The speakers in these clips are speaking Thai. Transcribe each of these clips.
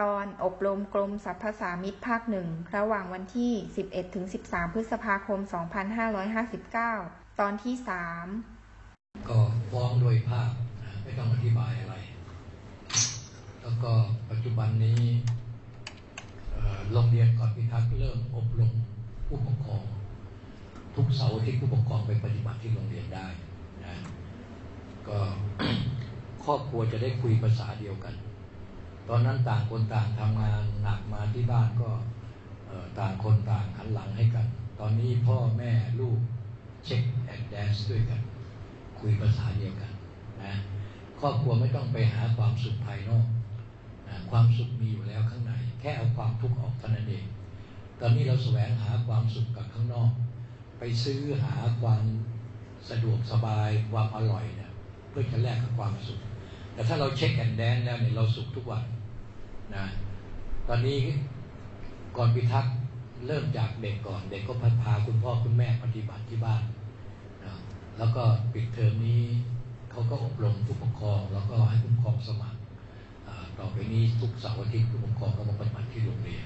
ตอนอบรมกรมสรรพสามิตภาคหนึ่งระหว่างวันที่ 11ถึง13 พฤษภาคม 2559 ตอนที่สามก็ฟ้องโดยภาพไม่ต้องอธิบายอะไร แล้วก็ปัจจุบันนี้โรงเรียนก่อนพิทักษ์เริ่มอบรมผู้ปกครอง ทุกเสาร์ที่ผู้ปกครองไปปฏิบัติที่โรงเรียนได้นะก็ครอบครัวจะได้คุยภาษาเดียวกัน ตอนนั้นต่างคนต่างทำงานหนักมาที่บ้านก็ต่างคนต่างหันหลังให้กัน ตอนนี้พ่อแม่ลูกเช็คแอนด์แดนซ์ด้วยกัน คุยภาษาเดียวกันนะครอบครัวไม่ต้องไปหาความสุขภายนอกนะความสุขมีอยู่แล้วข้างใน แค่เอาความทุกข์ออกเท่านั้นเอง ตอนนี้เราแสวงหาความสุขกับข้างนอก ไปซื้อหาความสะดวกสบายความอร่อยเนี่ยเพื่อจะแลกกับความสุข แต่ถ้าเราเช็คแอนแดนแล้วเนี่ยเราสุขทุกวัน นะตอนนี้ก่อนพิทักษ์เริ่มจากเด็กก่อน เด็กก็พัฒพาคุณพ่อคุณแม่ปฏิบัติที่บ้านนะแล้วก็ปิดเทอมนี้เขาก็อบรมผู้ปกครอง แล้วก็ให้ผู้ปกครองสมัครต่อไปนี้ทุกเสาร์อาทิตย์ผู้ปกครองก็มาปฏิบัติที่โรงเรียน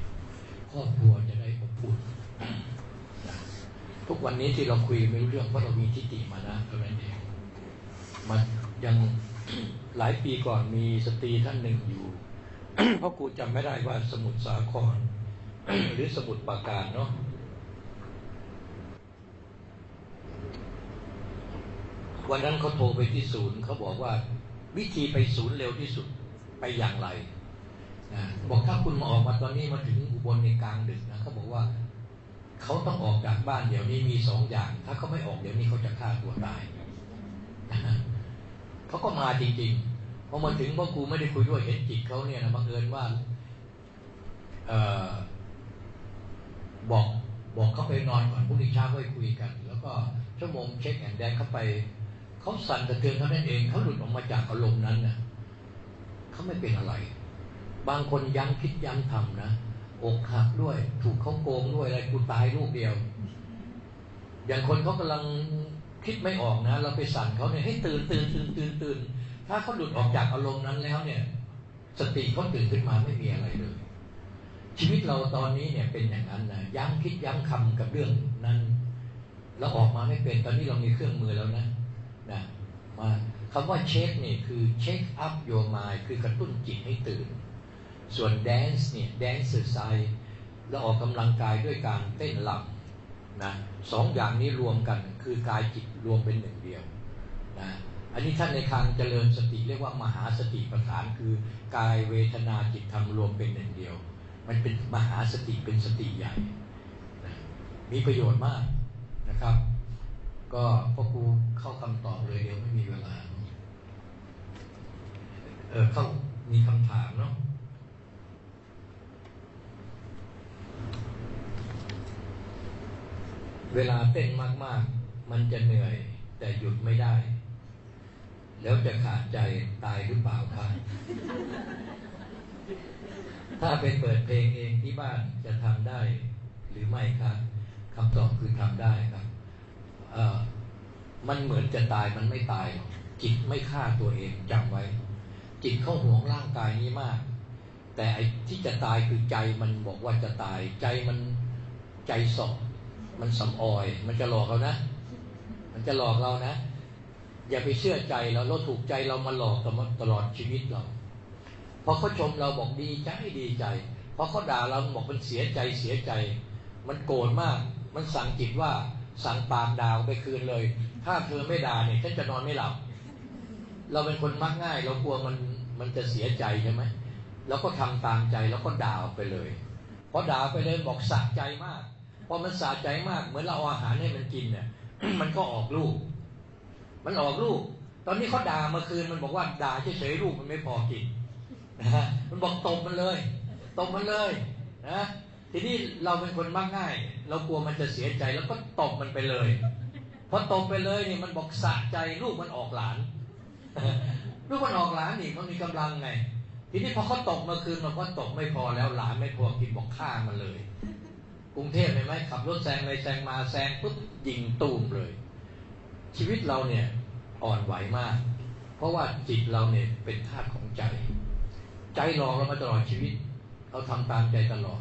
ครอบครัวจะได้อบอุ่นทุกวันนี้ที่เราคุยไม่รู้เรื่องเพราะเรามีทิฏฐิมานะเท่านั้นเองมันยังหลายปีก่อนมีสตรีท่านหนึ่งอยู่ เพราะกูจำไม่ได้ว่าสมุทรสาคร หรือสมุทรปราการเนาะวันนั้นเขาโทรไปที่ศูนย์เขาบอกว่า วิธีไปศูนย์เร็วที่สุดไปอย่างไรนะบอกถ้าคุณมาออกมาตอนนี้มาถึงอุบลในกลางดึกนะเขาบอกว่าเขาต้องออกจากบ้านเดี๋ยวนี้มีสองอย่าง ถ้าเขาไม่ออกเดี๋ยวนี้เขาจะฆ่าตัวตายเขาก็มาจริง ๆ พอมาถึงพ่อครูไม่ได้คุยด้วยเห็นจิตเขาเนี่ยนะบังเอิญว่าเออบอกบอกเขาไปนอนก่อนพรุ่งนี้เช้าค่อยคุยกัน แล้วก็ชั่วโมงเช็คแอนแดนเข้าไปเขาสั่นสะเทือนเท่านั้นเองเขาหลุดออกมาจากอารมณ์นั้นนะเขาไม่เป็นอะไร บางคนยังคิดยังทำนะอกหักด้วย ถูกเขาโกงด้วยอะไรกูตายลูกเดียว อย่างคนเขากำลังคิดไม่ออกนะ เราไปสั่นเขาเนี่ยให้ตื่นตื่นตื่นตื่นตื่น ถ้าเขาหลุดออกจากอารมณ์นั้นแล้วเนี่ย สติเขาตื่นขึ้นมาไม่มีอะไรเลย ชีวิตเราตอนนี้เนี่ยเป็นอย่างนั้นนะย้ำคิดย้ำคำกับเรื่องนั้นแล้วออกมาไม่เป็นตอนนี้เรามีเครื่องมือแล้วนะนะมาคำว่า shake นี่คือ shake up your mind คือกระตุ้นจิตให้ตื่น ส่วน dance เนี่ย dancercise เราออกกำลังกายด้วยการเต้นรำนะสองอย่างนี้รวมกันคือกายจิตรวมเป็นหนึ่งเดียวนะ อันนี้ท่านในทางเจริญสติเรียกว่ามหาสติปัฏฐานคือกายเวทนาจิตธรรมรวมเป็นหนึ่งเดียว มันเป็นมหาสติเป็นสติใหญ่ มีประโยชน์มากนะครับ ก็พ่อครูเข้าคำตอบเลยเดี๋ยวไม่มีเวลา เออเข้ามีคำถามเนาะเวลาเต้นมากๆ มันจะเหนื่อยแต่หยุดไม่ได้ แล้วจะขาดใจตายหรือเปล่าครับถ้าเป็นเปิดเพลงเองที่บ้านจะทำได้หรือไม่ครับคำตอบคือทำได้ครับเออมันเหมือนจะตายมันไม่ตาย จิตไม่ฆ่าตัวเองจำไว้ จิตเข้าห่วงร่างกายนี้มาก แต่ไอ้ที่จะตายคือใจมันบอกว่าจะตาย ใจมันใจสอบมันสำออย มันจะหลอกเรานะ มันจะหลอกเรานะ อย่าไปเชื่อใจเราเราถูกใจเรามาหลอกตลอดชีวิตเราพอเขาชมเราบอกดีใจดีใจพอเขาด่าเราบอกมันเสียใจเสียใจ มันโกรธมาก มันสั่งจิตว่าสั่งปากด่าไปคืนเลย ถ้าเธอไม่ด่าเนี่ยฉันจะนอนไม่หลับเราเป็นคนมักง่าย เรากลัวมันมันจะเสียใจใช่ไหมแล้วก็ทำตามใจแล้วก็ด่าไปเลยพอด่าไปเลยบอกสะใจมากพอมันสะใจมากเหมือนเราเอาอาหารให้มันกินเนี่ยมันก็ออกลูก มันออกลูก ตอนนี้เขาด่าเมื่อคืนมันบอกว่าด่าเฉยๆลูกมันไม่พอกินนะฮะมันบอกตบมันเลยตบมันเลยนะทีนี้เราเป็นคนมักง่าย เรากลัวมันจะเสียใจแล้วก็ตบมันไปเลยพอตบไปเลยนี่มันบอกสะใจลูกมันออกหลานลูกมันออกหลานนี่มันมีกำลังไง ทีนี้พอเขาตกเมื่อคืนมันก็ตกไม่พอแล้วหลานไม่พอกินบอกฆ่ามันเลย กรุงเทพเห็นไหมขับรถแซงไปแซงมาแซงปุ๊บยิงตูมเลย ชีวิตเราเนี่ย อ่อนไหวมาก เพราะว่าจิตเราเนี่ยเป็นธาตุของใจ ใจหลอกเรามาตลอดชีวิต เราทำตามใจตลอด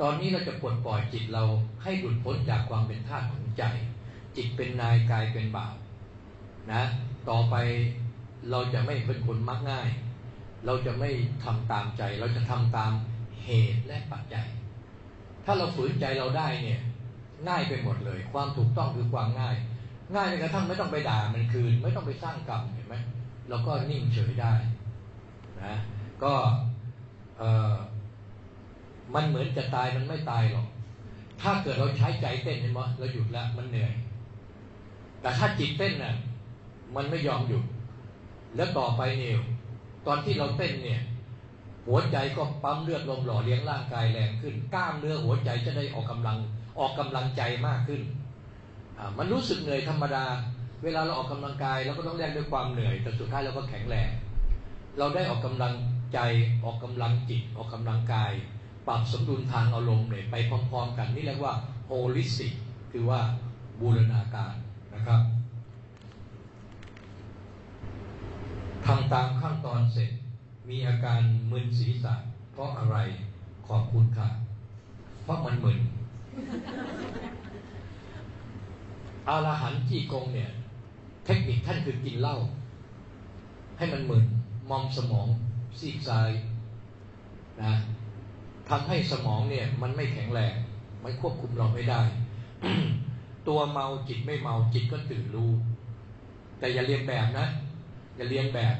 ตอนนี้เราจะปลดปล่อยจิตเราให้หลุดพ้นจากความเป็นทาสของใจ จิตเป็นนายกายเป็นบ่าวนะ ต่อไปเราจะไม่เป็นคนมักง่าย เราจะไม่ทำตามใจ เราจะทำตามเหตุและปัจจัย ถ้าเราฝืนใจเราได้เนี่ยง่ายไปหมดเลย ความถูกต้องคือความง่าย ง่ายจนกระทั่งไม่ต้องไปด่ามันคืน ไม่ต้องไปสร้างกรรมเห็นไหมเราก็นิ่งเฉยได้นะก็เออมันเหมือนจะตายมันไม่ตายหรอก ถ้าเกิดเราใช้ใจเต้นเห็นไหมเราหยุดแล้วมันเหนื่อย แต่ถ้าจิตเต้นน่ะมันไม่ยอมหยุด แล้วต่อไปเนี่ยตอนที่เราเต้นเนี่ย หัวใจก็ปั๊มเลือดลมหล่อเลี้ยงร่างกายแรงขึ้น กล้ามเนื้อหัวใจจะได้ออกกำลังออกกำลังใจมากขึ้น มันรู้สึกเหนื่อยธรรมดา เวลาเราออกกำลังกายเราก็ต้องแลกด้วยความเหนื่อย แต่สุดท้ายเราก็แข็งแรงเราได้ออกกำลังใจออกกำลังจิตออกกำลังกาย ปรับสมดุลทางอารมณ์เนี่ยไปพร้อม ๆ กันนี่เรียกว่าโฮลิสติกคือว่าบูรณาการนะครับทำตามขั้นตอนเสร็จ มีอาการมึนศีรษะ เพราะอะไรขอบคุณค่ะ เพราะมันมึน อาลาหันจีกงเนี่ย เทคนิคท่านคือกินเหล้าให้มันเหมึนมอมสมองซีกซ้ายนะทำให้สมองเนี่ย มันไม่แข็งแรงมันควบคุมเราไม่ได้ ตัวเมาจิตไม่เมาจิตก็ตื่นรู้ แต่อย่าเรียนแบบนะ อย่าเรียนแบบ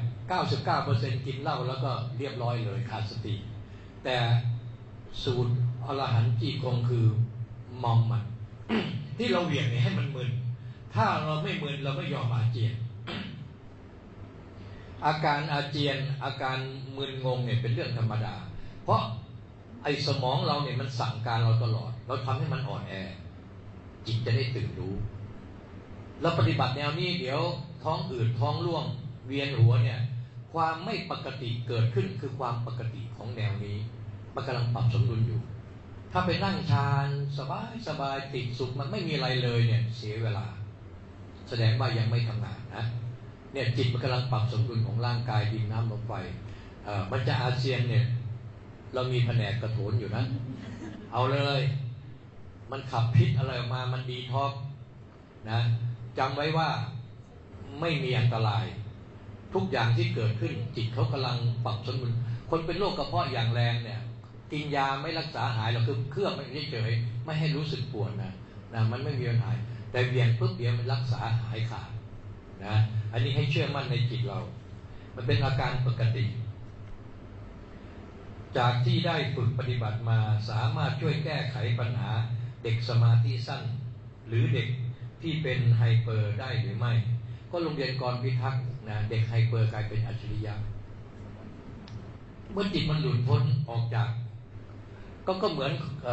99%กินเหล้าแล้วก็เรียบร้อยเลยขาดสติ แต่สูตรอรหันต์จีกงคือมอมมัน ที่เราเหวี่ยงเนี่ยให้มันมึน ถ้าเราไม่มึนเราไม่ยอมอาเจียน อาการอาเจียน อาการมึนงงเนี่ยเป็นเรื่องธรรมดา เพราะไอ้สมองเราเนี่ยมันสั่งการเราตลอด เราทำให้มันอ่อนแอ จิตจะได้ตื่นรู้ เราปฏิบัติแนวนี้เดี๋ยวท้องอืดท้องร่วง เวียนหัวเนี่ย ความไม่ปกติเกิดขึ้นคือความปกติของแนวนี้มันกำลังปรับสมดุลอยู่ ถ้าไปนั่งฌานสบายสบายติดสุขมันไม่มีอะไรเลยเนี่ย เสียเวลา แสดงว่ายังไม่ทำงานนะเนี่ยจิตมันกำลังปรับสมดุลของร่างกายดินน้ำลมไฟมันจะอาเซียนเนี่ย เรามีแผนกกระโถนอยู่นะ เอาเลย มันขับพิษอะไรออกมามันดีท็อกนะจำไว้ว่าไม่มีอันตราย ทุกอย่างที่เกิดขึ้นจิตเขากำลังปรับสมดุลคนเป็นโรคกระเพาะอย่างแรงเนี่ย กินยาไม่รักษาหายเราคือเครื่องไม่เฉยไม่ให้รู้สึกปวดนะนะมันไม่มีปัญหาแต่เวียนปุ๊บเดียวมันรักษาหายขาดนะอันนี้ให้เชื่อมั่นในจิตเรา มันเป็นอาการปกติ จากที่ได้ฝึกปฏิบัติมาสามารถช่วยแก้ไขปัญหาเด็กสมาธิสั้น หรือเด็กที่เป็นไฮเปอร์ได้หรือไม่ ก็โรงเรียนกรพิทักษ์นะเด็กไฮเปอร์กลายเป็นอัจฉริยะเมื่อจิตมันหลุดพ้นออกจาก ก็ก็เหมือนอ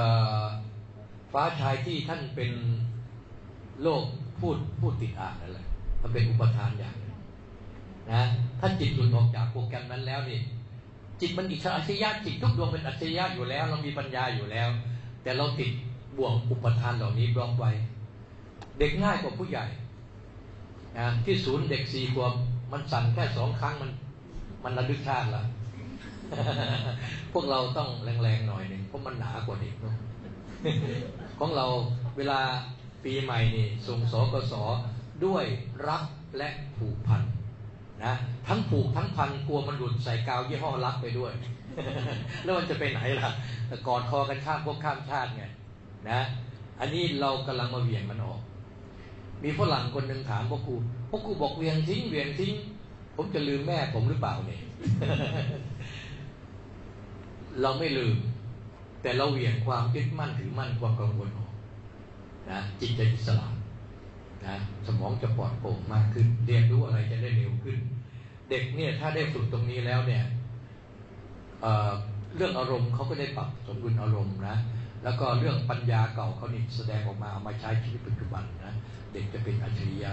ฟ้าชายที่ท่านเป็นโลกพูดพูดติดอ่านนั่นแหละมันเป็นอุปทานอย่างนะถ้าจิตหลุดออกจากโปรแกรมนั้นแล้วนี่จิตมันอิสระอัจฉริยะจิตทุกดวงเป็นอัจฉริยะอยู่แล้ว เรามีปัญญาอยู่แล้ว แต่เราติดบ่วงอุปทานเหล่านี้บล็อกไว้ เด็กง่ายกว่าผู้ใหญ่นะที่ศูนย์เด็กสี่ขวบมันสั่นแค่สองครั้งมัน มันระลึกชาติละ พวกเราต้องแรงๆหน่อยหนึ่งเพราะมันหนากว่าเด็กเนาะของเราเวลาปีใหม่นี่ส่งสกสด้วยรักและผูกพันนะทั้งผูกทั้งพันกลัวมันหลุดใส่กาวยี่ห้อรักไปด้วย แล้วมันจะไปไหนล่ะแต่กอดคอกันข้ามพวกข้ามชาติไงนะอันนี้เรากำลังมาเวียงมันออก มีฝรั่งคนหนึ่งถามพ่อครูพ่อครูบอกเวียงทิ้งเวียงทิ้ง ผมจะลืมแม่ผมหรือเปล่าเนี่ย เราไม่ลืม แต่เราเหวี่ยงความยึดมั่นถือมั่นความกังวลออกนะจิตจะอิสระนะสมองจะปลอดโปร่งมากขึ้น เรียนรู้อะไรจะได้เร็วขึ้น เด็กเนี่ยถ้าได้ฝึกตรงนี้แล้วเนี่ยเเรื่องอารมณ์เขาก็ได้ปรับสมดุลอารมณ์นะแล้วก็เรื่องปัญญาเก่าเขานี่แสดงออกมาเอามาใช้ชีวิตปัจจุบันนะเด็กจะเป็นอัจฉริยะ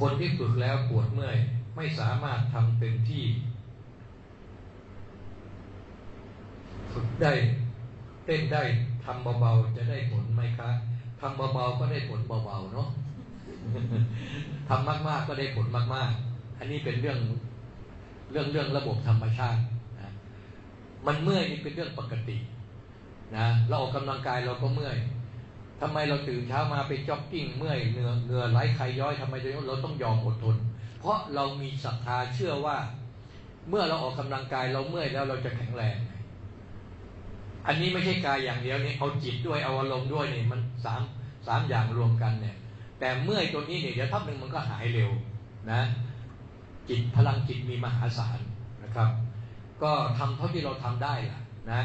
คนที่ฝึกแล้วปวดเมื่อยไม่สามารถทำเต็มที่ ฝึกได้เต้นได้ทำเบาๆจะได้ผลไหมคะทำเบาๆก็ได้ผลเบาๆเนาะทำมากๆก็ได้ผลมากๆ อันนี้เป็นเรื่องเรื่องเรื่องระบบธรรมชาตินะมันเมื่อยนี่เป็นเรื่องปกตินะเราออกกำลังกายเราก็เมื่อยทำไมเราตื่นเช้ามาไปจ็อกกิ้งเมื่อยเหงื่อเหงื่อไหลใครย้อยทำไมเราต้องยอมอดทน เพราะเรามีศรัทธาเชื่อว่า เมื่อเราออกกำลังกายเราเมื่อยแล้วเราจะแข็งแรง อันนี้ไม่ใช่กายอย่างเดียวนี่เอาจิตด้วยเอาอารมณ์ด้วยนี่มันสามสามอย่างรวมกันเนี่ย แต่เมื่อยตัวนี้เนี่ยเดี๋ยวทับหนึ่งมันก็หายเร็วนะจิตพลังจิตมีมหาศาลนะครับ ก็ทำเท่าที่เราทำได้ล่ะนะ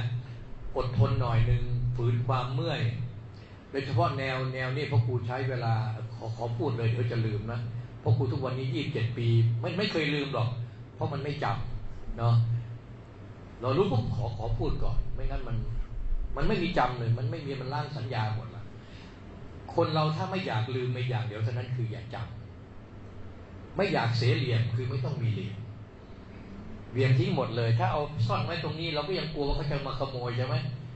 อดทนหน่อยหนึ่งฝืนความเมื่อยโดยเฉพาะแนวแนวนี้พ่อครูใช้เวลาขอขอพูดเลยเดี๋ยวจะลืมนะพ่อครูทุกวันนี้ยี่สิบเจ็ดปีไม่ไม่เคยลืมหรอก เพราะมันไม่จำเนาะ เรารู้ปุ๊บขอขอพูดก่อน ไม่งั้นมันมันไม่มีจำเลย มันไม่มีมันล่างสัญญาหมดละคนเราถ้าไม่อยากลืมไม่อย่ากเดี๋ยวเท่านั้นคืออย่าจำไม่อยากเสียเหลี่ยมคือไม่ต้องมีเหลี่ยมเวียงทิ้งหมดเลย ถ้าเอาซ่อนไว้ตรงนี้ เราก็ยังกลัวว่าเขาจะมาขโมยใช่ไหม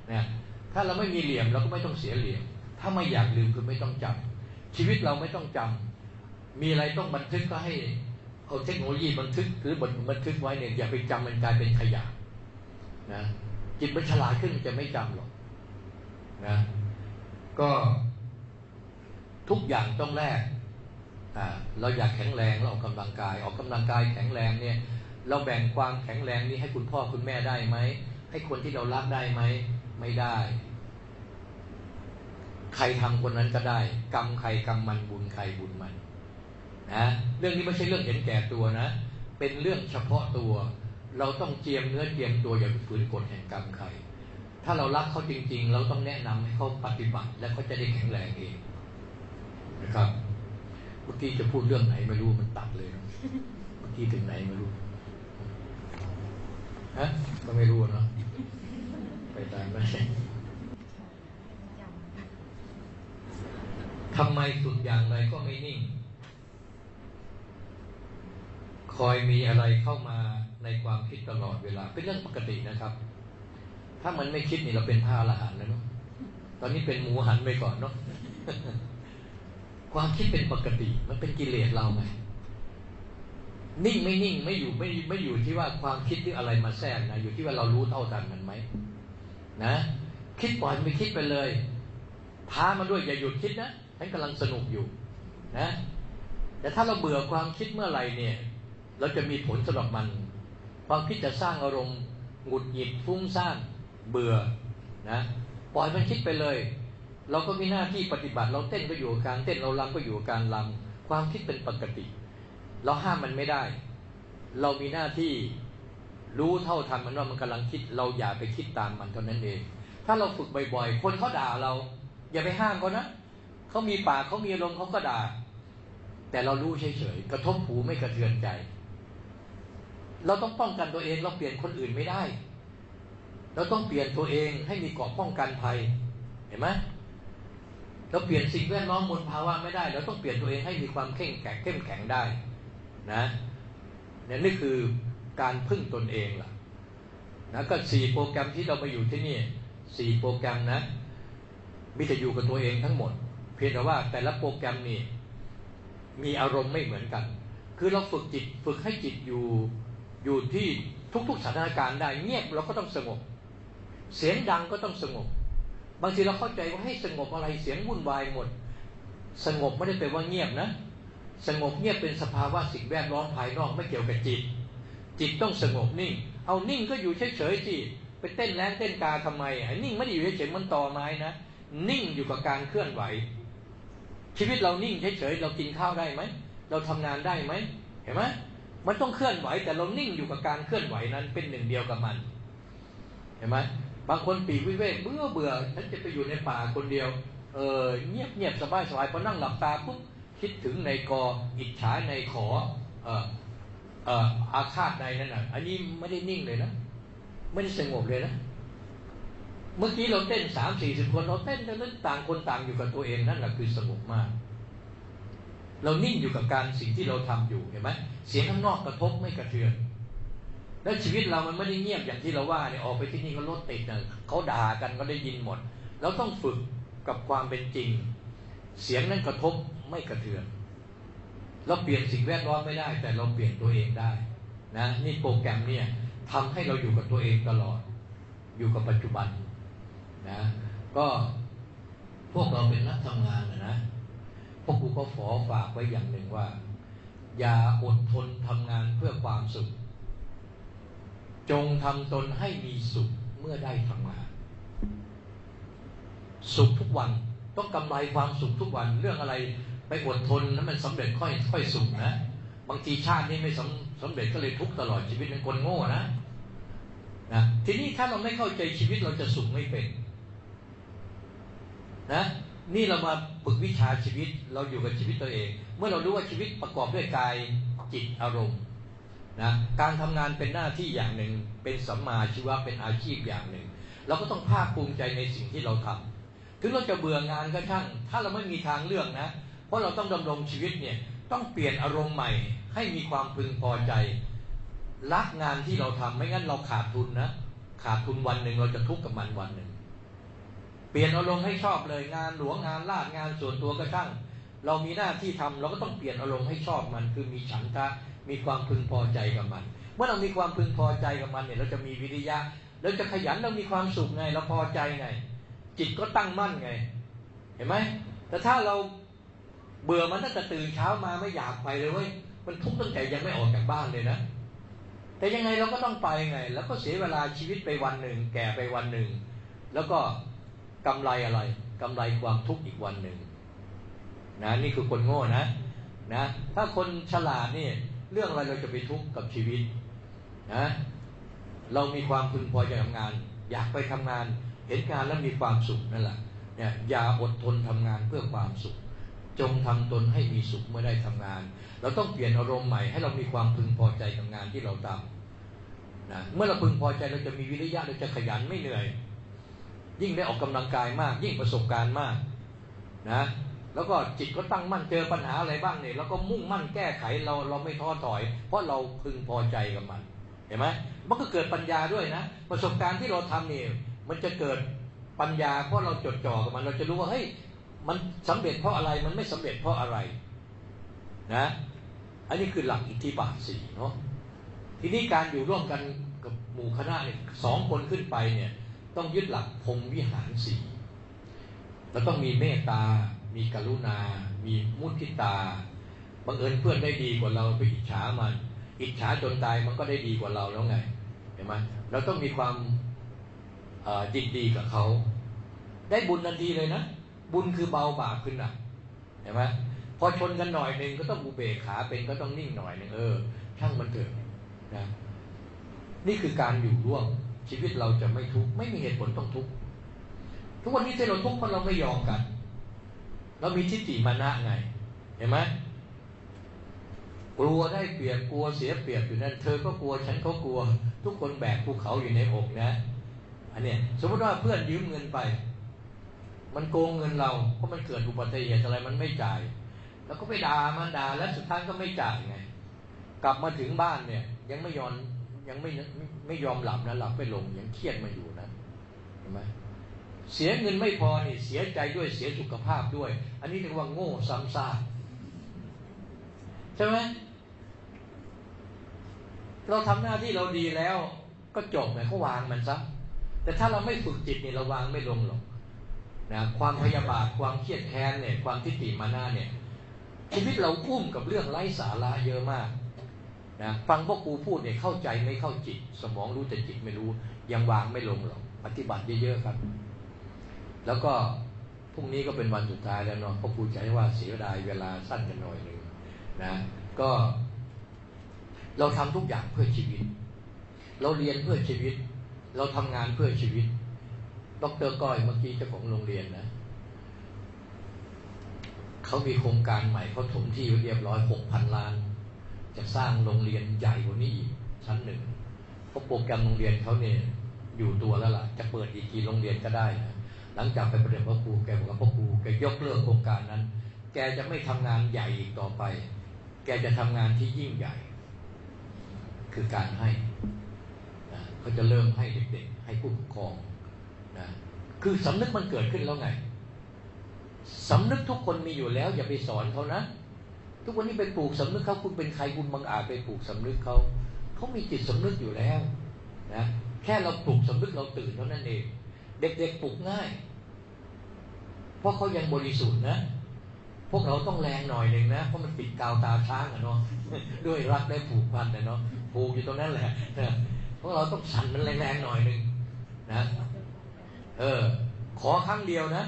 เนี่ยถ้าเราไม่มีเหลี่ยมเราก็ไม่ต้องเสียเหลี่ยม ถ้าไม่อยากลืมคือไม่ต้องจำชีวิตเราไม่ต้องจำมีอะไรต้องบันทึกก็ให้เอาเทคโนโลยีบันทึกหรือบันทึกไว้เนี่ยอย่าไปจำมันกลายเป็นขยะ นะจิตมันฉลาดขึ้นจะไม่จำหรอกนะก็ทุกอย่างต้องแลกเราอยากแข็งแรงเราออกกำลังกาย ออกกำลังกายแข็งแรงเนี่ย เราแบ่งความแข็งแรงนี้ให้คุณพ่อคุณแม่ได้ไหมให้คนที่เรารักได้ไหมไม่ได้ ใครทำคนนั้นก็ได้ กรรมใครกรรมมันบุญใครบุญมันนะเรื่องนี้ไม่ใช่เรื่องเห็นแก่ตัวนะ เป็นเรื่องเฉพาะตัว เราต้องเจียมเนื้อเจียมตัวอย่าฝืนกฎแห่งกรรมใคร ถ้าเรารักเขาจริง ๆ เราต้องแนะนำให้เขาปฏิบัติ และเขาจะได้แข็งแรงเองนะครับเมื่อกี้จะพูดเรื่องไหนไม่รู้มันตัดเลยเมื่อกี้ถึงไหนไม่รู้ฮะก็ไม่รู้เนาะไปตามไม่ทำไมสุดอย่างไรก็ไม่นิ่ง คอยมีอะไรเข้ามา ในความคิดตลอดเวลา เป็นเรื่องปกตินะครับ ถ้ามันไม่คิดนี่เราเป็นพระอรหันต์แล้วเนาะตอนนี้เป็นหมูหันไปก่อนเนาะความคิดเป็นปกติ มันเป็นกิเลสเราไงนิ่งไม่นิ่งไม่อยู่ไม่ไม่อยู่ที่ว่าความคิดหรืออะไรมาแทรกนะอยู่ที่ว่าเรารู้เท่าทันมันไหมนะคิดปล่อยไม่คิดไปเลยพามาด้วยอย่าหยุดคิดนะฉันกำลังสนุกอยู่นะแต่ถ้าเราเบื่อความคิดเมื่อไหร่เนี่ย เราจะมีผลสำหรับมัน ความคิดจะสร้างอารมณ์หงุดหงิดฟุ้งซ่านเบื่อนะปล่อยมันคิดไปเลย เราก็มีหน้าที่ปฏิบัติเราเต้นก็อยู่การเต้นเราลำก็อยู่การลำความคิดเป็นปกติ เราห้ามมันไม่ได้ เรามีหน้าที่รู้เท่าทันมันว่ามันกำลังคิด เราอย่าไปคิดตามมันเท่านั้นเอง ถ้าเราฝึกบ่อยๆ คนเขาด่าเรา อย่าไปห้ามเขานะเขามีปากเขามีลมณ์เขาก็ด่า แต่เรารู้เฉยๆกระทบหูไม่กระเทือนใจ เราต้องป้องกันตัวเองเราเปลี่ยนคนอื่นไม่ได้ เราต้องเปลี่ยนตัวเองให้มีเกราะป้องกันภัย เห็นไหมเราเปลี่ยนสิ่งแวดล้อมมลภาวะไม่ได้ เราต้องเปลี่ยนตัวเองให้มีความเข้มแข็งเข้มแข็งได้นะเนี่ยนี่คือการพึ่งตนเองล่ะนะก็สี่โปรแกรมที่เรามาอยู่ที่นี่สี่โปรแกรมนะมิจะอยู่กับตัวเองทั้งหมด เพียงแต่ว่าแต่ละโปรแกรมนี่มีอารมณ์ไม่เหมือนกัน คือเราฝึกจิตฝึกให้จิตอยู่ อยู่ที่ทุกๆสถานการณ์ได้ เงียบเราก็ต้องสงบ เสียงดังก็ต้องสงบ บางทีเราเข้าใจว่าให้สงบอะไรเสียงวุ่นวายหมด สงบไม่ได้แปลว่าเงียบนะ สงบเงียบเป็นสภาวะสิ่งแวดล้อมภายนอกไม่เกี่ยวกับจิต จิตต้องสงบนิ่ง เอานิ่งก็อยู่เฉยๆสิไปเต้นแรงเต้นกาทำไมไอ้นิ่งไม่ได้อยู่เฉยๆมันต่อไม้นะนิ่งอยู่กับการเคลื่อนไหว ชีวิตเรานิ่งเฉยๆเรากินข้าวได้ไหมเราทำงานได้ไหมเห็นไหม มันต้องเคลื่อนไหว แต่เรานิ่งอยู่กับการเคลื่อนไหวนั้นเป็นหนึ่งเดียวกับมัน เห็นไหมบางคนปีกวิเวกเบื่อเบื่อฉันจะไปอยู่ในป่าคนเดียว เออเงียบเงียบสบายสบายพอนั่งหลับตาปุ๊บคิดถึงในกออิจฉาในขอ เออเอออาฆาตในนั่นน่ะ อันนี้ไม่ได้นิ่งเลยนะไม่ได้สงบเลยนะเมื่อกี้เราเต้นสามสี่สิบคนเราเต้นแต่นั้นต่างคนต่างอยู่กับตัวเองนั่นแหละคือสงบมาก เรานิ่งอยู่กับการสิ่งที่เราทำอยู่เห็นไหมเสียงข้างนอกกระทบไม่กระเทือน แล้วชีวิตเรามันไม่ได้เงียบอย่างที่เราว่าเนี่ยออกไปที่นี่ก็รถติดนะเขาด่ากันก็ได้ยินหมด เราต้องฝึกกับความเป็นจริง เสียงนั้นกระทบไม่กระเทือน เราเปลี่ยนสิ่งแวดล้อมไม่ได้ แต่เราเปลี่ยนตัวเองได้นะนี่โปรแกรมเนี่ยทำให้เราอยู่กับตัวเองตลอด อยู่กับปัจจุบันนะก็พวกเราเป็นนักทำงานนะนะ พวกกูก็ขอฝากไว้อย่างหนึ่งว่า อย่าอดทนทำงานเพื่อความสุข จงทำตนให้มีสุขเมื่อได้ทำงาน สุขทุกวันต้องกำไรความสุขทุกวันเรื่องอะไรไปอดทนแล้วมันสำเร็จค่อยค่อยสุขนะ บางทีชาตินี้ไม่สำสำเร็จก็เลยทุกตลอดชีวิตเป็นคนโง่นะนะทีนี้ถ้าเราไม่เข้าใจชีวิตเราจะสุขไม่เป็นนะนี่เรามา ฝึกวิชาชีวิตเราอยู่กับชีวิตตัวเอง เมื่อเรารู้ว่าชีวิตประกอบด้วยกายจิตอารมณ์นะการทำงานเป็นหน้าที่อย่างหนึ่ง เป็นสัมมาชีวะเป็นอาชีพอย่างหนึ่ง เราก็ต้องภาคภูมิใจในสิ่งที่เราทำถึงเราจะเบื่องานก็ช่าง ถ้าเราไม่มีทางเลือกนะ เพราะเราต้องดำรงชีวิตเนี่ยต้องเปลี่ยนอารมณ์ใหม่ ให้มีความพึงพอใจ รักงานที่เราทำไม่งั้นเราขาดทุนนะขาดทุนวันหนึ่งเราจะทุกข์กับมันวันหนึ่ง เปลี่ยนอารมณ์ให้ชอบเลยงานหลวงงานลาดงานส่วนตัวก็ช่าง เรามีหน้าที่ทำเราก็ต้องเปลี่ยนอารมณ์ให้ชอบมัน คือมีฉันทะมีความพึงพอใจกับมัน เมื่อเรามีความพึงพอใจกับมันเนี่ยเราจะมีวิริยะเราจะขยันเรามีความสุขไงเราพอใจไง จิตก็ตั้งมั่นไง เห็นไหมแต่ถ้าเราเบื่อมันตั้งแต่ตื่นเช้ามาไม่อยากไปเลยเว้ยมันทุกข์ตั้งแต่ยังไม่ออกจากบ้านเลยนะแต่ยังไงเราก็ต้องไปไง แล้วก็เสียเวลาชีวิตไปวันหนึ่ง แก่ไปวันหนึ่ง แล้วก็ กำไรอะไรกำไรความทุกข์อีกวันหนึ่งนะนี่คือคนโง่นะนะถ้าคนฉลาดนี่เรื่องอะไรเราจะไปทุกข์กับชีวิตนะเรามีความพึงพอใจทำงาน อยากไปทำงาน เห็นงานแล้วมีความสุขนั่นแหละเนี่ยอย่าอดทนทำงานเพื่อความสุข จงทำตนให้มีสุขเมื่อได้ทำงาน เราต้องเปลี่ยนอารมณ์ใหม่ให้เรามีความพึงพอใจกับงานที่เราทำนะเมื่อเราพึงพอใจเราจะมีวิริยะเราจะขยันไม่เหนื่อย ยิ่งได้ออกกำลังกายมาก ยิ่งประสบการณ์มากนะแล้วก็จิตก็ตั้งมั่นเจอปัญหาอะไรบ้างเนี่ยแล้วก็มุ่งมั่นแก้ไขเราเราไม่ท้อถอย เพราะเราพึงพอใจกับมันเห็นไหมมันก็เกิดปัญญาด้วยนะ ประสบการณ์ที่เราทำเนี่ยมันจะเกิดปัญญาเพราะเราจดจ่อกับมัน เราจะรู้ว่าเฮ้ยมันสำเร็จเพราะอะไรมันไม่สำเร็จเพราะอะไรนะอันนี้คือหลักอิทธิบาทสี่เนาะทีนี้การอยู่ร่วมกันกับหมู่คณะเนี่ยสองคนขึ้นไปเนี่ย ต้องยึดหลักพรมวิหารสีแล้วต้องมีเมตตา มีกรุณา มีมุทิตา บังเอิญเพื่อนได้ดีกว่าเราไปอิจฉามัน อิจฉาจนตายมันก็ได้ดีกว่าเราแล้วไง เห็นไหมเราต้องมีความดินดีกับเขา ได้บุญทันทีเลยนะ บุญคือเบาบาปขึ้นหนักเห็นไหมพอชนกันหน่อยหนึ่งก็ต้องอุเบกขาเป็นก็ต้องนิ่งหน่อยหนึ่งเออ ช่างมันเถิดนะ นี่คือการอยู่ร่วม ชีวิตเราจะไม่ทุกข์ไม่มีเหตุผลต้องทุกข์ทุกวันนี้ที่เราทุกข์เพราะเราไม่ยอมกัน เรามีทิฏฐิมานะไง เห็นไหมกลัวได้เปรียบกลัวเสียเปรียบอยู่นั่นเธอก็กลัวฉันก็กลัว ทุกคนแบกภูเขาอยู่ในอกนะอันนี้สมมติว่าเพื่อนยืมเงินไป มันโกงเงินเราเพราะมันเกิดอุบัติเหตุอะไรมันไม่จ่าย แล้วก็ไปด่ามันด่าแล้วสุดท้ายก็ไม่จ่ายไง กลับมาถึงบ้านเนี่ย ยังไม่ยอม ยังไม่ไม่ยอมหลับนะหลับไม่ลงยังเครียดมาอยู่นะเห็นไหมเสียเงินไม่พอนี่เสียใจด้วยเสียสุขภาพด้วย อันนี้เรียกว่าโง่ซ้ำซากใช่ไหมเราทำหน้าที่เราดีแล้ว ก็จบไงก็วางมันซะแต่ถ้าเราไม่ฝึกจิตเนี่ยเราวางไม่ลงหรอกนะความพยาบาทความเครียดแค้นเนี่ยความทิฏฐิมานาเนี่ยชีวิตเราอุ้มกับเรื่องไร้สาระเยอะมาก นะฟังพวกครูพูดเนี่ยเข้าใจไม่เข้าจิต สมองรู้แต่จิตไม่รู้ ยังวางไม่ลงหรอกปฏิบัติเยอะๆครับ แล้วก็พรุ่งนี้ก็เป็นวันสุดท้ายแล้วเนาะพระครูใจว่าเสียดายเวลาสั้นกันหน่อยหนึ่งนะก็ เราทำทุกอย่างเพื่อชีวิต เราเรียนเพื่อชีวิต เราทำงานเพื่อชีวิตดรก้อยเมื่อกี้เจ้าของโรงเรียนนะเขามีโครงการใหม่เขาถมที่เรียบร้อยหกพันล้าน จะสร้างโรงเรียนใหญ่กว่านี้อีกชั้นหนึ่งเพราะโปรแกรมโรงเรียนเขาเนี่ยอยู่ตัวแล้วล่ะ จะเปิดอีกกี่โรงเรียนก็ได้นะหลังจากไปประเด็นพ่อครูแกบอกว่าพ่อครูแกยกเลิกโครงการนั้น แกจะไม่ทำงานใหญ่อีกต่อไป แกจะทำงานที่ยิ่งใหญ่ คือการให้นะเขาจะเริ่มให้เด็กๆให้ผู้ปกครองนะคือสำนึกมันเกิดขึ้นแล้วไงสำนึกทุกคนมีอยู่แล้ว อย่าไปสอนเขานะ ทุกวันนี้ไปปลูกสำนึกเขาคุณเป็นใครคุณบังอาจไปปลูกสำนึกเขาเขามีจิตสำนึกอยู่แล้วนะแค่เราปลุกสำนึกเราตื่นเท่านั้นเอง เด็กๆปลุกง่าย เพราะเขายังบริสุทธิ์นะ พวกเราต้องแรงหน่อยหนึ่งนะเพราะมันปิดกาวตาช้างอะเนาะด้วยรักได้ผูกพันนะเนาะผูกอยู่ตรงนั้นแหละพวกเราต้องสั่นมันแรงๆหน่อยหนึ่งนะ เออ ขอครั้งเดียวนะ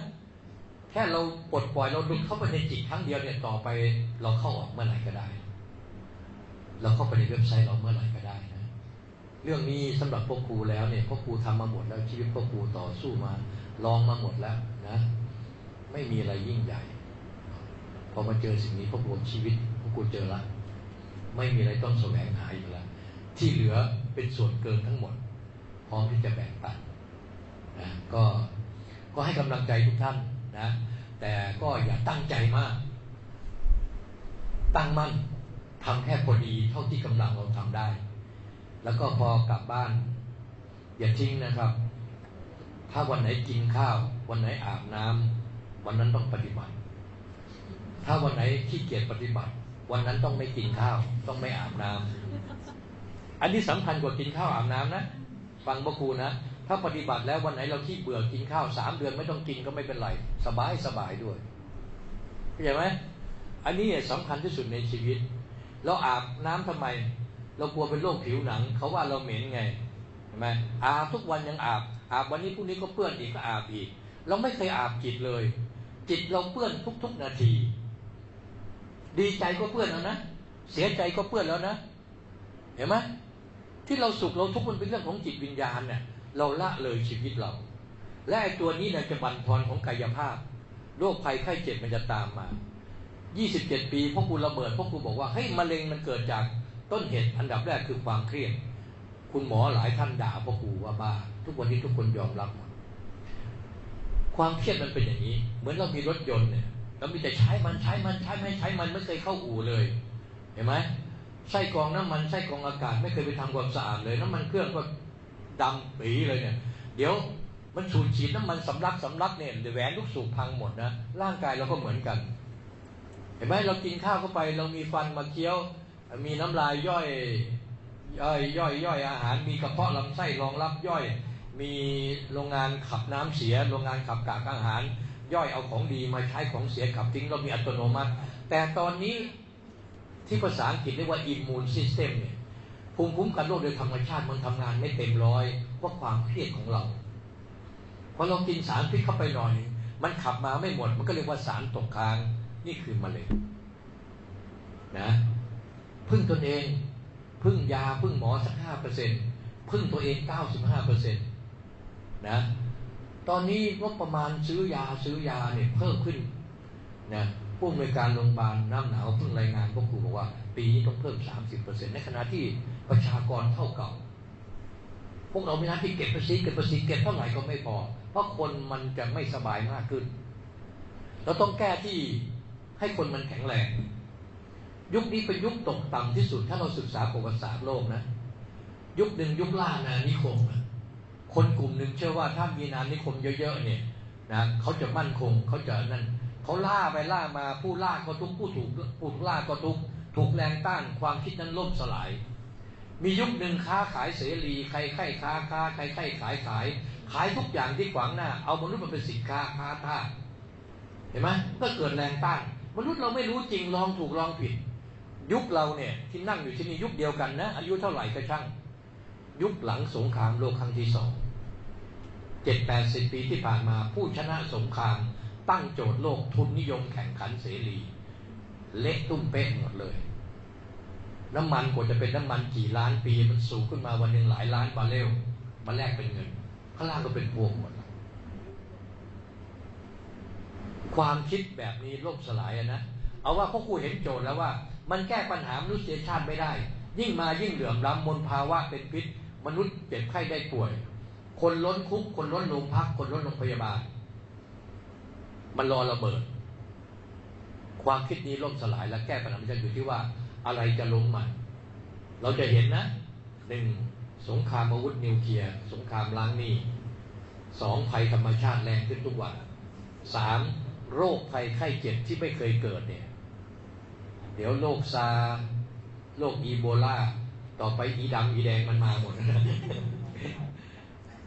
แค่เราปลดปล่อยเราดุเข้าไปในจิตครั้งเดียวเนี่ยต่อไป เราเข้าออกเมื่อไหร่ก็ได้ เราเข้าไปในเว็บไซต์เราเมื่อไหร่ก็ได้นะ เรื่องนี้สำหรับพวกครูแล้วเนี่ยพวกครูทำมาหมดแล้วชีวิตพวกครูต่อสู้มา ลองมาหมดแล้วนะ ไม่มีอะไรยิ่งใหญ่ พอมาเจอสิ่งนี้พวกครูชีวิตพวกครูเจอละไม่มีอะไรต้องแสวงหาอยู่แล้วที่เหลือเป็นส่วนเกินทั้งหมด พร้อมที่จะแบ่งปันนะก็ก็ให้กำลังใจทุกท่าน นะแต่ก็อย่าตั้งใจมาก ตั้งมั่นทำแค่พอดีเท่าที่กำลังเราทำได้ แล้วก็พอกลับบ้าน อย่าทิ้งนะครับ ถ้าวันไหนกินข้าว วันไหนอาบน้ำวันนั้นต้องปฏิบัติ ถ้าวันไหนขี้เกียจปฏิบัติ วันนั้นต้องไม่กินข้าว ต้องไม่อาบน้ำอันนี้สำคัญกว่ากินข้าวอาบน้ำนะ ฟังพระครูนะ ถ้าปฏิบัติแล้ววันไหนเราขี้เบื่อกินข้าวสามเดือนไม่ต้องกินก็ไม่เป็นไร สบายสบายด้วยเข้าใจไหมอันนี้สำคัญที่สุดในชีวิต เราอาบน้ำทำไม เรากลัวเป็นโรคผิวหนัง เขาว่าเราเหม็นไงเห็นไหมอาบทุกวันยังอาบ อาบวันนี้พรุ่งนี้ก็เปื้อนอีกก็อาบอีก เราไม่เคยอาบจิตเลย จิตเราเปื้อนทุก ๆ นาที ดีใจก็เปื้อนแล้วนะเสียใจก็เปื้อนแล้วนะ เห็นไหมที่เราสุขเราทุกข์มันเป็นเรื่องของจิตวิญญาณเนี่ย เราละเลยชีวิตเรา และไอ้ตัวนี้นี่ยจะบั่นทอนของกายภาพ โรคภัยไข้เจ็บมันจะตามมา 27 ปีพ่อครูระเบิดพ่อครูบอกว่าเฮ้ยมะเร็งมันเกิดจากต้นเหตุอันดับแรกคือความเครียด คุณหมอหลายท่านด่าพ่อครูว่าบ้า ทุกวันนี้ทุกคนยอมรับ ความเครียดมันเป็นอย่างนี้ เหมือนเรามีรถยนต์เนี่ยเรามีแต่ใช้มันใช้มันใช้ไม่ใช้มันไม่เคยเข้าอู่เลย เห็นไหมไส้กรองน้ำมันไส้กรองอากาศไม่เคยไปทำความสะอาดเลย น้ำมันเครื่องก็ ดำปีเลยเนี่ย เดี๋ยวมันสูดฉีดน้ำมันสำลักสำลักเนี่ยเดี๋ยวแหวนลูกสูบพังหมดนะร่างกายเราก็เหมือนกัน เห็นไหมเรากินข้าวเข้าไปเรามีฟันมาเคี้ยว มีน้ำลายย่อยย่อยย่อยย่อยอาหาร มีกระเพาะลำไส้รองรับย่อย มีโรงงานขับน้ำเสีย โรงงานขับกากอาหาร ย่อยเอาของดีมาใช้ของเสียขับทิ้งเรามีอัตโนมัติ แต่ตอนนี้ที่ภาษาอังกฤษเรียกว่าอิมมูนซิสเต็มเนี่ย ภูมิคุ้มกันโรคโดยธรรมชาติมันทำงานไม่เต็มร้อยเพราะความเครียดของเราพอเรากินสารพิษเข้าไปหน่อยมันขับมาไม่หมด มันก็เรียกว่าสารตกค้าง นี่คือมะเร็งนะพึ่งตนเอง พึ่งยาพึ่งหมอสักห้าเปอร์เซ็นพึ่งตัวเองเก้าสิบห้าเปอร์เซ็นตนะตอนนี้งบประมาณซื้อยาซื้อยาเนี่ยเพิ่มขึ้นนะผู้อำนวยการโรงพยาบาลน้ำหนาวเพิ่งรายงานพวกครูบอกว่า ปีนี้ต้องเพิ่มสามสิบเปอร์เซ็นในขณะที่ ประชากรเท่าเก่า พวกเราไม่นัที่เก็บภาษีเก็บภาษีเก็บเท่าไหร่ก็ไม่พอ เพราะคนมันจะไม่สบายมากขึ้น เราต้องแก้ที่ให้คนมันแข็งแรง ยุคนี้เป็นยุคตกต่ำที่สุด ถ้าเราศึกษาประวัติศาสตร์โลกนะ ยุคหนึ่งยุคล่านานิคมนะคนกลุ่มหนึ่งเชื่อว่าถ้ามีนานิคมเยอะๆเนี่ยนะเขาจะมั่นคงเขาจะนั่นเขาล่าไปล่ามาผู้ล่าก็ทุกผู้ถูกผู้ล่าก็ทุกถูกแรงต้านความคิดนั้นล่มสลาย มียุคหนึ่งค้าขายเสรี ใครใครค้าค้าใครใครขายขาย ขายทุกอย่างที่ขวางหน้า เอามนุษย์มาเป็นสินค้าค้าท่าเห็นไหมก็เกิดแรงต้านมนุษย์เราไม่รู้จริงลองถูกลองผิด ยุคเราเนี่ยที่นั่งอยู่ที่นี่ยุคเดียวกันนะ อายุเท่าไหร่ก็ช่าง ยุคหลังสงครามโลกครั้งที่สองเจ็ดแปดสิบปีที่ผ่านมาผู้ชนะสงคราม ตั้งโจทย์โลกทุนนิยมแข่งขันเสรี เละตุ้มเป๊ะหมดเลย น้ำมันกว่าจะเป็นน้ำมันกี่ล้านปีมันสูงขึ้นมาวันหนึ่งหลายล้านบาเรลมาแลกเป็นเงิน ข้างล่างก็เป็นพวงหมดความคิดแบบนี้ล่มสลายนะ เอาว่าพวกกูเห็นโจทย์แล้วว่า มันแก้ปัญหามนุษยชาติไม่ได้ ยิ่งมายิ่งเหลื่อมล้ำมลภาวะเป็นพิษ มนุษย์เจ็บไข้ได้ป่วย คนล้นคุก คนล้นโรงพัก คนล้นโรงพยาบาล มันรอระเบิด ความคิดนี้ล่มสลายและแก้ปัญหามันจะอยู่ที่ว่า อะไรจะล้มมัน เราจะเห็นนะหนึ่งสงครามอาวุธนิวเคลียร์สงครามล้างหนี้สองภัยธรรมชาติแรงขึ้นทุกวันสามโรคภัยไข้เจ็บที่ไม่เคยเกิดเนี่ย เดี๋ยวโรคซาโรคอีโบลาต่อไปอีดำอีแดงมันมาหมด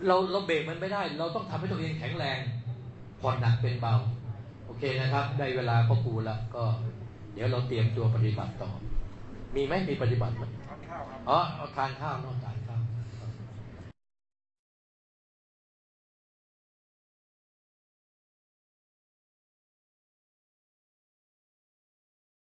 เราเราเบรกมันไม่ได้ เราต้องทำให้ตัวเองแข็งแรงผ่อนหนักเป็นเบา โอเคนะครับ ได้เวลาพ่อครูแล้วก็ เดี๋ยวเราเตรียมตัวปฏิบัติต่อ มีไหมมีปฏิบัติไหมอ๋อทานข้าวนอกทาน